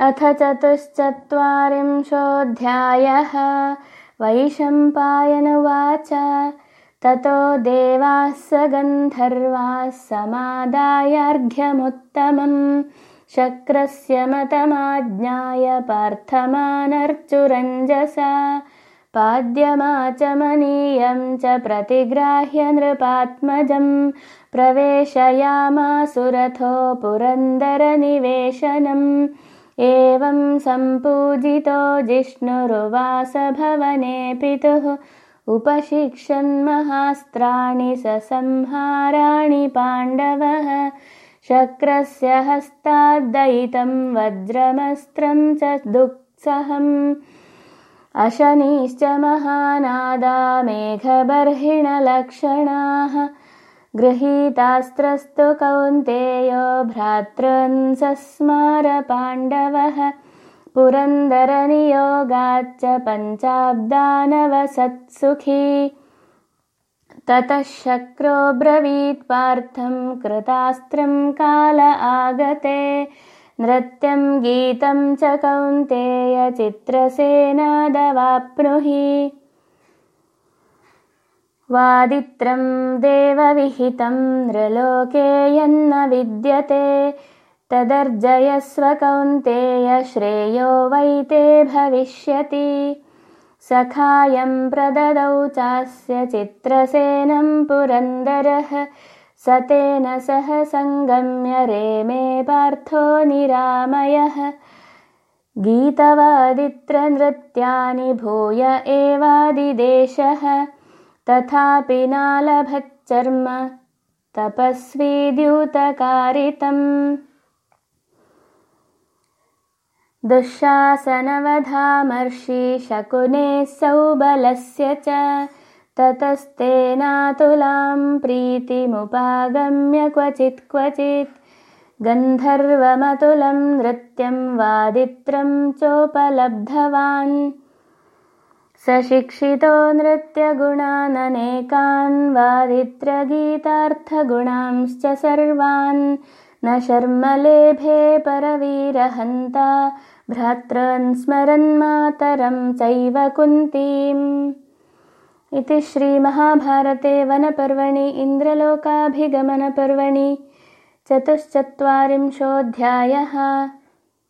अथ चतुश्चत्वारिंशोऽध्यायः। वैशम्पायनुवाच। ततो देवाः स गन्धर्वाः समादायार्घ्यमुत्तमम् शक्रस्य मतमाज्ञाय पार्थमानर्चुरञ्जसा पाद्यमाचमनीयं च प्रतिग्राह्य नृपात्मजम् प्रवेशयामासुरथो पुरन्दरनिवेशनम् एवं सम्पूजितो जिष्णुरुवासभवने पितुः उपशिक्षन्महास्त्राणि ससंहाराणि पाण्डवः शक्रस्य हस्ताद्दयितं वज्रमस्त्रं च दुःसहम् अशनीश्च महानादा मेघबर्हिणलक्षणाः गृहीतास्त्रस्तु कौन्तेयो भ्रातृन्सस्मारपाण्डवः पुरन्दरनियोगाच्च पञ्चाब्दानवसत्सुखी। ततः शक्रो ब्रवीत्पार्थं कृतास्त्रं काल आगते। नृत्यं गीतं च कौन्तेयचित्रसेनादवाप्नुहि वादित्रं देवविहितं नृलोके यन्न विद्यते। तदर्जयस्वकौन्तेय श्रेयो वैते भविष्यति। सखायं प्रददौ चास्य चित्रसेनं पुरन्दरः। स तेन सह सङ्गम्य रेमे पार्थो निरामयः। गीतवादित्रनृत्यानि भूय एवादिदेशः तथापि नालभच्चर्म। तपस्वी द्यूतकारितम् दुःशासनवधामर्षि शकुने सौबलस्य च। ततस्तेनातुलां प्रीतिमुपागम्य क्वचित् क्वचित्। गन्धर्वमतुलं नृत्यं वादित्रं चोपलब्धवान् सशिक्षितो नृत्यगुणाननेकान् वादित्रगीतार्थगुणांश्च सर्वान्। न शर्मलेभे परवीरहन्ता भ्रातॄन् स्मरन्मातरं चैव कुन्तीम्। इति श्रीमहाभारते वनपर्वणि इन्द्रलोकाभिगमनपर्वणि। चतुश्चत्वारिंशोऽध्यायः